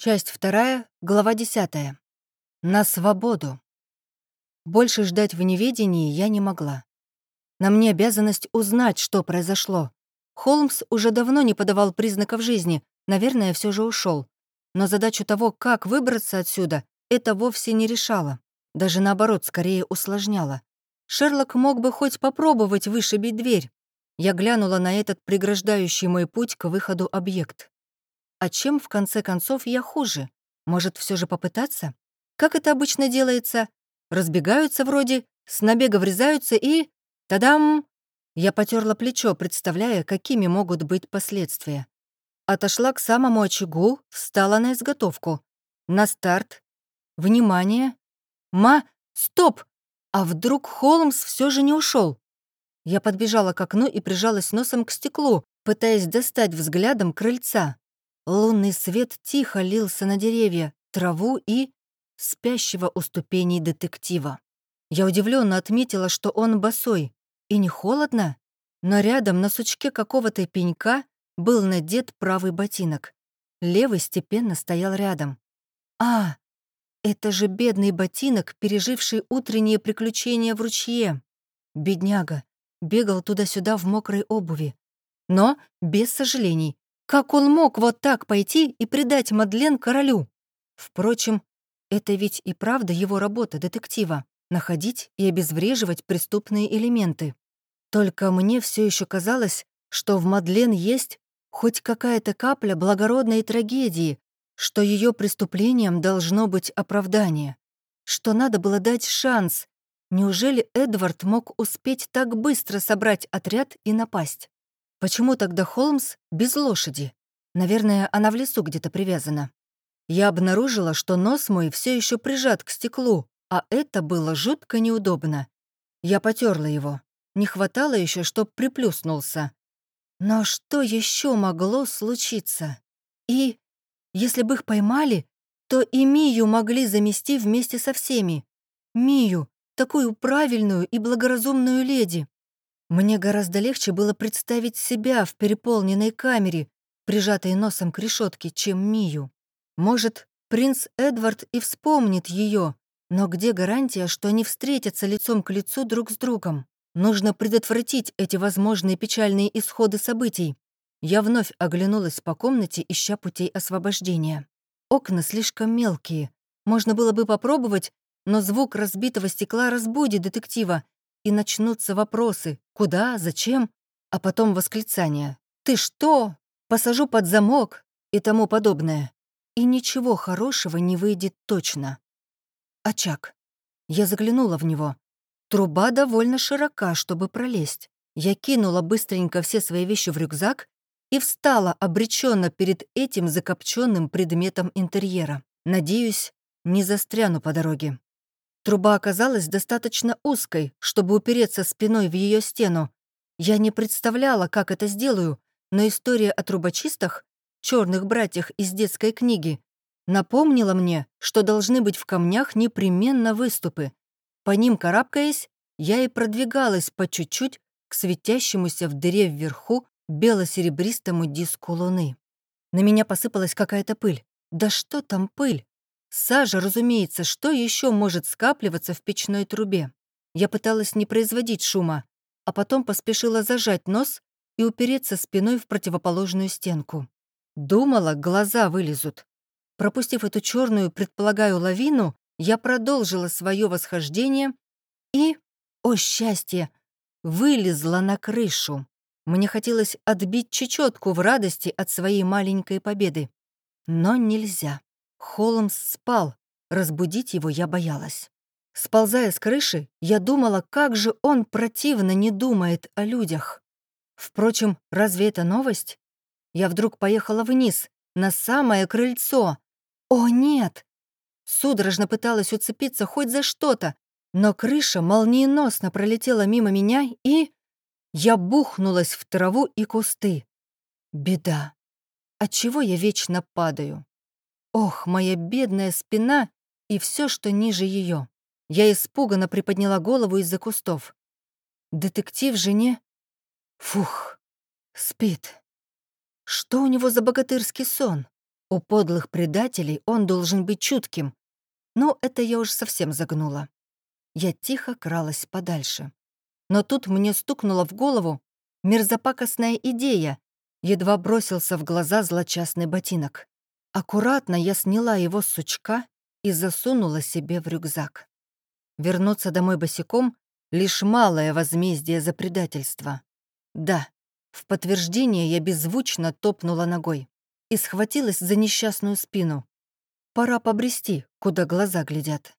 Часть вторая, глава десятая. На свободу. Больше ждать в неведении я не могла. На мне обязанность узнать, что произошло. Холмс уже давно не подавал признаков жизни, наверное, все же ушел. Но задачу того, как выбраться отсюда, это вовсе не решало. Даже наоборот, скорее усложняло. Шерлок мог бы хоть попробовать вышибить дверь. Я глянула на этот преграждающий мой путь к выходу объект. А чем, в конце концов, я хуже? Может, все же попытаться? Как это обычно делается? Разбегаются вроде, с набега врезаются и... Тадам! Я потерла плечо, представляя, какими могут быть последствия. Отошла к самому очагу, встала на изготовку. На старт. Внимание. Ма, стоп! А вдруг Холмс все же не ушел? Я подбежала к окну и прижалась носом к стеклу, пытаясь достать взглядом крыльца. Лунный свет тихо лился на деревья, траву и спящего у ступеней детектива. Я удивленно отметила, что он босой. И не холодно, но рядом на сучке какого-то пенька был надет правый ботинок. Левый степенно стоял рядом. А, это же бедный ботинок, переживший утренние приключения в ручье. Бедняга. Бегал туда-сюда в мокрой обуви. Но без сожалений. Как он мог вот так пойти и предать Мадлен королю? Впрочем, это ведь и правда его работа детектива — находить и обезвреживать преступные элементы. Только мне все еще казалось, что в Мадлен есть хоть какая-то капля благородной трагедии, что ее преступлением должно быть оправдание, что надо было дать шанс. Неужели Эдвард мог успеть так быстро собрать отряд и напасть? Почему тогда Холмс без лошади? Наверное, она в лесу где-то привязана. Я обнаружила, что нос мой все еще прижат к стеклу, а это было жутко неудобно. Я потерла его. Не хватало еще, чтоб приплюснулся. Но что еще могло случиться? И если бы их поймали, то и Мию могли замести вместе со всеми. Мию, такую правильную и благоразумную леди. Мне гораздо легче было представить себя в переполненной камере, прижатой носом к решетке, чем Мию. Может, принц Эдвард и вспомнит ее, но где гарантия, что они встретятся лицом к лицу друг с другом? Нужно предотвратить эти возможные печальные исходы событий. Я вновь оглянулась по комнате, ища путей освобождения. Окна слишком мелкие. Можно было бы попробовать, но звук разбитого стекла разбудит детектива, и начнутся вопросы «Куда? Зачем?» А потом восклицание «Ты что? Посажу под замок?» и тому подобное. И ничего хорошего не выйдет точно. Очаг. Я заглянула в него. Труба довольно широка, чтобы пролезть. Я кинула быстренько все свои вещи в рюкзак и встала обреченно перед этим закопченным предметом интерьера. Надеюсь, не застряну по дороге. Труба оказалась достаточно узкой, чтобы упереться спиной в ее стену. Я не представляла, как это сделаю, но история о трубочистах, черных братьях из детской книги, напомнила мне, что должны быть в камнях непременно выступы. По ним карабкаясь, я и продвигалась по чуть-чуть к светящемуся в дыре вверху бело-серебристому диску луны. На меня посыпалась какая-то пыль. Да что там пыль? Сажа, разумеется, что еще может скапливаться в печной трубе? Я пыталась не производить шума, а потом поспешила зажать нос и упереться спиной в противоположную стенку. Думала, глаза вылезут. Пропустив эту черную, предполагаю, лавину, я продолжила свое восхождение и, о счастье, вылезла на крышу. Мне хотелось отбить чечетку в радости от своей маленькой победы. Но нельзя. Холмс спал, разбудить его я боялась. Сползая с крыши, я думала, как же он противно не думает о людях. Впрочем, разве это новость? Я вдруг поехала вниз, на самое крыльцо. О, нет! Судорожно пыталась уцепиться хоть за что-то, но крыша молниеносно пролетела мимо меня, и... Я бухнулась в траву и кусты. Беда. Отчего я вечно падаю? Ох, моя бедная спина и все, что ниже ее. Я испуганно приподняла голову из-за кустов. Детектив жене? Фух, спит. Что у него за богатырский сон? У подлых предателей он должен быть чутким. Но это я уж совсем загнула. Я тихо кралась подальше. Но тут мне стукнула в голову мерзопакостная идея. Едва бросился в глаза злочастный ботинок. Аккуратно я сняла его с сучка и засунула себе в рюкзак. Вернуться домой босиком — лишь малое возмездие за предательство. Да, в подтверждение я беззвучно топнула ногой и схватилась за несчастную спину. Пора побрести, куда глаза глядят.